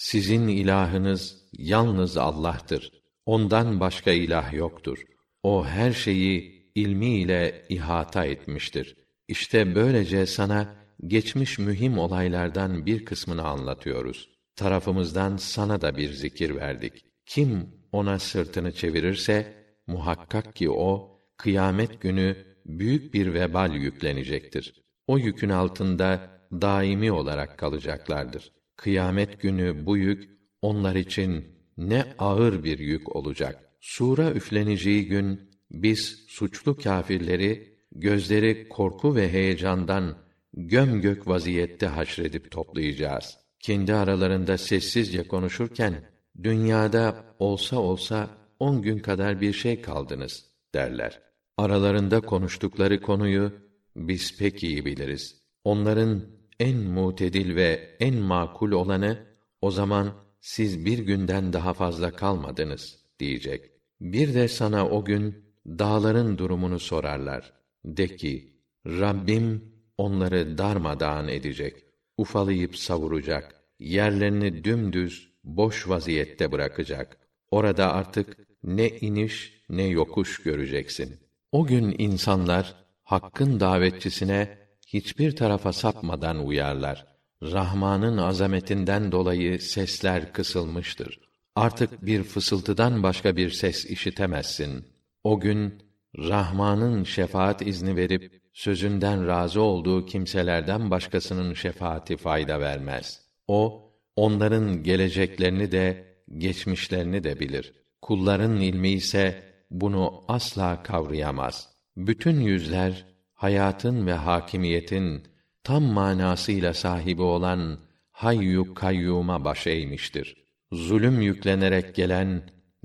Sizin ilahınız yalnız Allah'tır. Ondan başka ilah yoktur. O her şeyi ilmiyle ihata etmiştir. İşte böylece sana geçmiş mühim olaylardan bir kısmını anlatıyoruz. Tarafımızdan sana da bir zikir verdik. Kim ona sırtını çevirirse muhakkak ki o kıyamet günü büyük bir vebal yüklenecektir. O yükün altında daimi olarak kalacaklardır. Kıyamet günü bu yük onlar için ne ağır bir yük olacak. Sura üfleneceği gün biz suçlu kâfirleri gözleri korku ve heyecandan gömgök vaziyette haşredip toplayacağız. Kendi aralarında sessizce konuşurken dünyada olsa olsa on gün kadar bir şey kaldınız derler. Aralarında konuştukları konuyu biz pek iyi biliriz. Onların en mutedil ve en makul olanı o zaman siz bir günden daha fazla kalmadınız diyecek. Bir de sana o gün dağların durumunu sorarlar. De ki, Rabbim onları darmadağın edecek, ufalayıp savuracak, yerlerini dümdüz, boş vaziyette bırakacak. Orada artık ne iniş ne yokuş göreceksin. O gün insanlar hakkın davetçisine hiçbir tarafa sapmadan uyarlar. Rahman'ın azametinden dolayı sesler kısılmıştır. Artık bir fısıltıdan başka bir ses işitemezsin. O gün Rahman'ın şefaat izni verip sözünden razı olduğu kimselerden başkasının şefaati fayda vermez. O onların geleceklerini de geçmişlerini de bilir. Kulların ilmi ise bunu asla kavrayamaz. Bütün yüzler hayatın ve hakimiyetin tam manasıyla sahibi olan Hayyu Kayyum'a baş eğmiştir. Zulüm yüklenerek gelen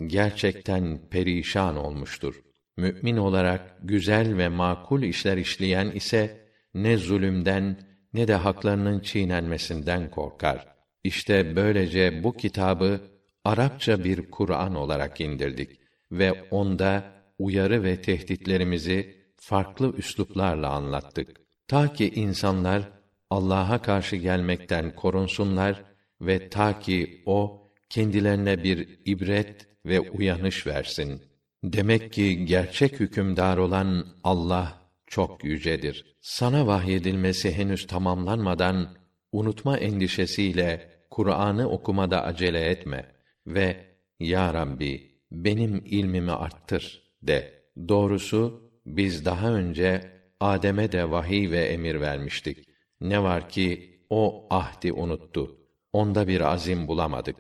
gerçekten perişan olmuştur. Mümin olarak güzel ve makul işler işleyen ise ne zulümden ne de haklarının çiğnenmesinden korkar. İşte böylece bu kitabı Arapça bir Kur'an olarak indirdik ve onda uyarı ve tehditlerimizi farklı üsluplarla anlattık. Ta ki insanlar Allah'a karşı gelmekten korunsunlar ve ta ki o kendilerine bir ibret ve uyanış versin. Demek ki gerçek hükümdar olan Allah çok yücedir. Sana vahyedilmesi henüz tamamlanmadan unutma endişesiyle Kur'an'ı okumada acele etme ve ya Rabbi benim ilmimi arttır de. Doğrusu biz daha önce Adem'e de vahiy ve emir vermiştik. Ne var ki o ahdi unuttu. Onda bir azim bulamadık.